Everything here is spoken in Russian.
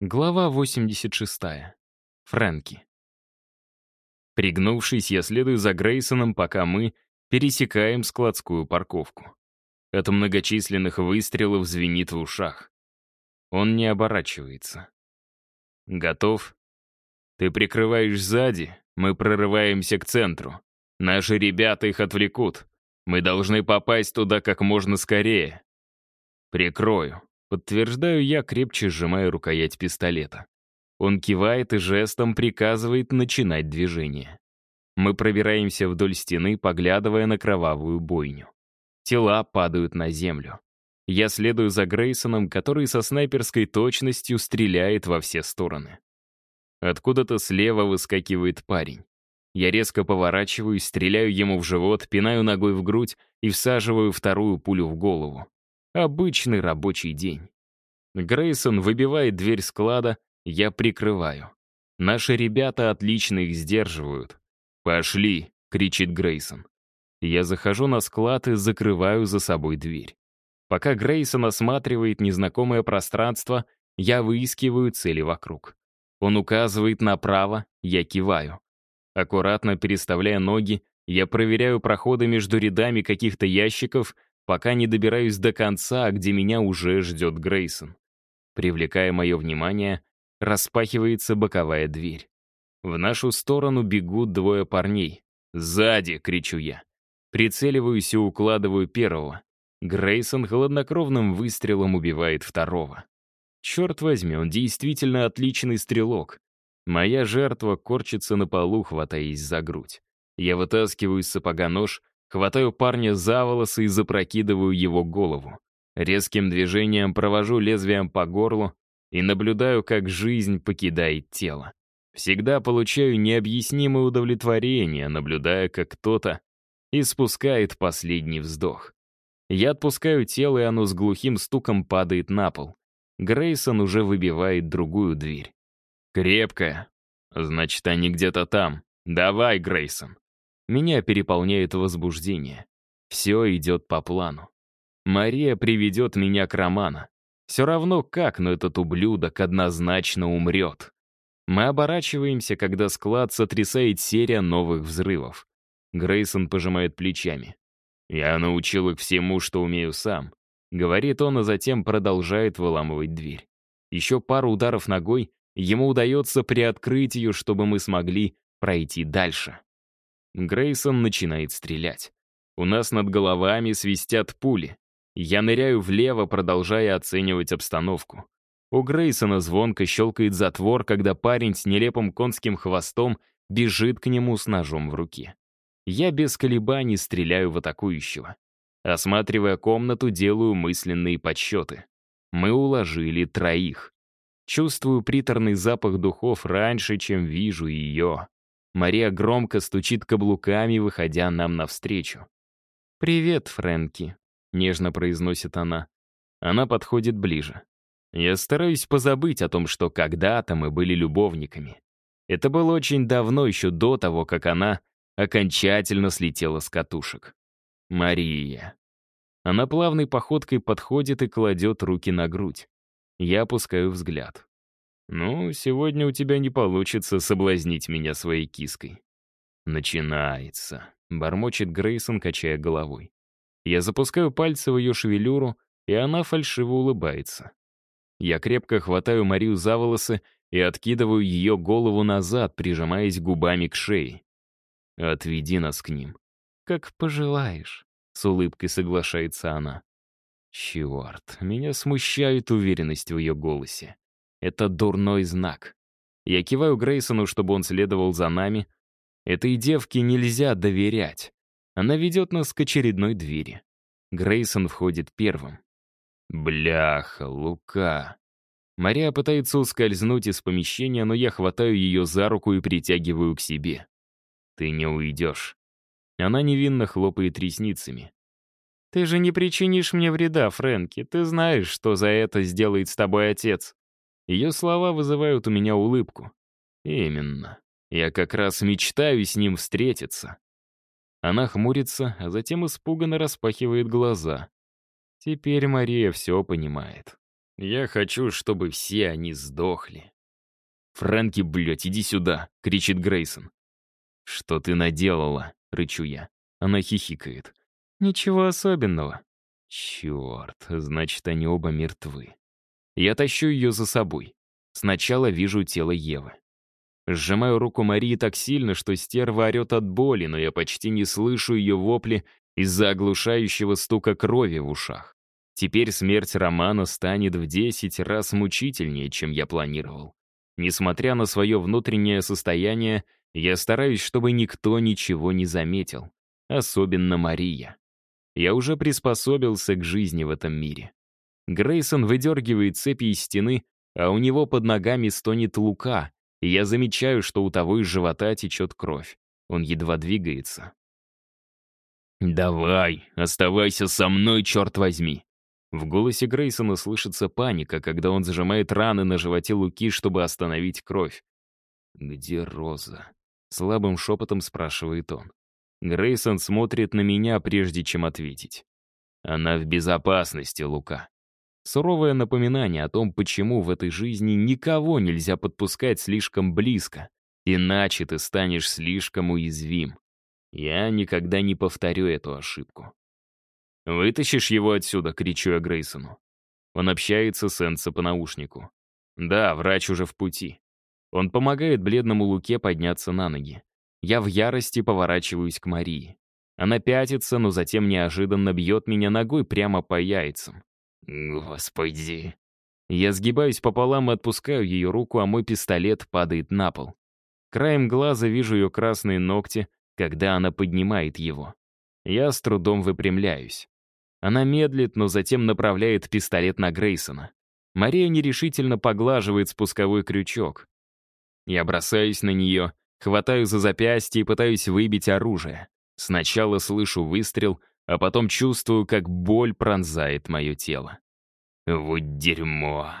Глава 86. Фрэнки. Пригнувшись, я следую за Грейсоном, пока мы пересекаем складскую парковку. От многочисленных выстрелов звенит в ушах. Он не оборачивается. «Готов?» «Ты прикрываешь сзади, мы прорываемся к центру. Наши ребята их отвлекут. Мы должны попасть туда как можно скорее». «Прикрою», Подтверждаю я, крепче сжимая рукоять пистолета. Он кивает и жестом приказывает начинать движение. Мы пробираемся вдоль стены, поглядывая на кровавую бойню. Тела падают на землю. Я следую за Грейсоном, который со снайперской точностью стреляет во все стороны. Откуда-то слева выскакивает парень. Я резко поворачиваюсь, стреляю ему в живот, пинаю ногой в грудь и всаживаю вторую пулю в голову. Обычный рабочий день. Грейсон выбивает дверь склада, я прикрываю. Наши ребята отлично их сдерживают. «Пошли!» — кричит Грейсон. Я захожу на склад и закрываю за собой дверь. Пока Грейсон осматривает незнакомое пространство, я выискиваю цели вокруг. Он указывает направо, я киваю. Аккуратно переставляя ноги, я проверяю проходы между рядами каких-то ящиков пока не добираюсь до конца, где меня уже ждет Грейсон. Привлекая мое внимание, распахивается боковая дверь. В нашу сторону бегут двое парней. «Сзади!» — кричу я. Прицеливаюсь и укладываю первого. Грейсон холоднокровным выстрелом убивает второго. Черт возьми, он действительно отличный стрелок. Моя жертва корчится на полу, хватаясь за грудь. Я вытаскиваю из сапога нож — Хватаю парня за волосы и запрокидываю его голову. Резким движением провожу лезвием по горлу и наблюдаю, как жизнь покидает тело. Всегда получаю необъяснимое удовлетворение, наблюдая, как кто-то испускает последний вздох. Я отпускаю тело, и оно с глухим стуком падает на пол. Грейсон уже выбивает другую дверь. «Крепкая. Значит, они где-то там. Давай, Грейсон». Меня переполняет возбуждение. Все идет по плану. Мария приведет меня к Роману. Все равно как, но этот ублюдок однозначно умрет. Мы оборачиваемся, когда склад сотрясает серия новых взрывов. Грейсон пожимает плечами. «Я научил их всему, что умею сам», — говорит он, а затем продолжает выламывать дверь. Еще пару ударов ногой, ему удается приоткрыть ее, чтобы мы смогли пройти дальше. Грейсон начинает стрелять. У нас над головами свистят пули. Я ныряю влево, продолжая оценивать обстановку. У Грейсона звонко щелкает затвор, когда парень с нелепым конским хвостом бежит к нему с ножом в руке. Я без колебаний стреляю в атакующего. Осматривая комнату, делаю мысленные подсчеты. Мы уложили троих. Чувствую приторный запах духов раньше, чем вижу ее. Мария громко стучит каблуками, выходя нам навстречу. «Привет, Фрэнки», — нежно произносит она. Она подходит ближе. Я стараюсь позабыть о том, что когда-то мы были любовниками. Это было очень давно, еще до того, как она окончательно слетела с катушек. Мария. Она плавной походкой подходит и кладет руки на грудь. Я опускаю взгляд. «Ну, сегодня у тебя не получится соблазнить меня своей киской». «Начинается», — бормочет Грейсон, качая головой. Я запускаю пальцы в ее шевелюру, и она фальшиво улыбается. Я крепко хватаю Марию за волосы и откидываю ее голову назад, прижимаясь губами к шее. «Отведи нас к ним». «Как пожелаешь», — с улыбкой соглашается она. Черт, меня смущает уверенность в ее голосе. Это дурной знак. Я киваю Грейсону, чтобы он следовал за нами. Этой девке нельзя доверять. Она ведет нас к очередной двери. Грейсон входит первым. Бляха, Лука. Мария пытается ускользнуть из помещения, но я хватаю ее за руку и притягиваю к себе. Ты не уйдешь. Она невинно хлопает ресницами. «Ты же не причинишь мне вреда, Фрэнки. Ты знаешь, что за это сделает с тобой отец». Ее слова вызывают у меня улыбку. Именно. Я как раз мечтаю с ним встретиться. Она хмурится, а затем испуганно распахивает глаза. Теперь Мария все понимает. Я хочу, чтобы все они сдохли. «Фрэнки, блядь, иди сюда!» — кричит Грейсон. «Что ты наделала?» — рычу я. Она хихикает. «Ничего особенного». «Черт, значит, они оба мертвы». Я тащу ее за собой. Сначала вижу тело Евы. Сжимаю руку Марии так сильно, что стерва орет от боли, но я почти не слышу ее вопли из-за оглушающего стука крови в ушах. Теперь смерть Романа станет в десять раз мучительнее, чем я планировал. Несмотря на свое внутреннее состояние, я стараюсь, чтобы никто ничего не заметил. Особенно Мария. Я уже приспособился к жизни в этом мире. Грейсон выдергивает цепи из стены, а у него под ногами стонет лука, и я замечаю, что у того из живота течет кровь. Он едва двигается. «Давай, оставайся со мной, черт возьми!» В голосе Грейсона слышится паника, когда он зажимает раны на животе Луки, чтобы остановить кровь. «Где Роза?» — слабым шепотом спрашивает он. Грейсон смотрит на меня, прежде чем ответить. «Она в безопасности, Лука». Суровое напоминание о том, почему в этой жизни никого нельзя подпускать слишком близко, иначе ты станешь слишком уязвим. Я никогда не повторю эту ошибку. «Вытащишь его отсюда!» — кричу я Грейсону. Он общается с Энса по наушнику. Да, врач уже в пути. Он помогает бледному Луке подняться на ноги. Я в ярости поворачиваюсь к Марии. Она пятится, но затем неожиданно бьет меня ногой прямо по яйцам. «Господи!» Я сгибаюсь пополам и отпускаю ее руку, а мой пистолет падает на пол. Краем глаза вижу ее красные ногти, когда она поднимает его. Я с трудом выпрямляюсь. Она медлит, но затем направляет пистолет на Грейсона. Мария нерешительно поглаживает спусковой крючок. Я бросаюсь на нее, хватаю за запястье и пытаюсь выбить оружие. Сначала слышу выстрел, а потом чувствую, как боль пронзает мое тело. Вот дерьмо.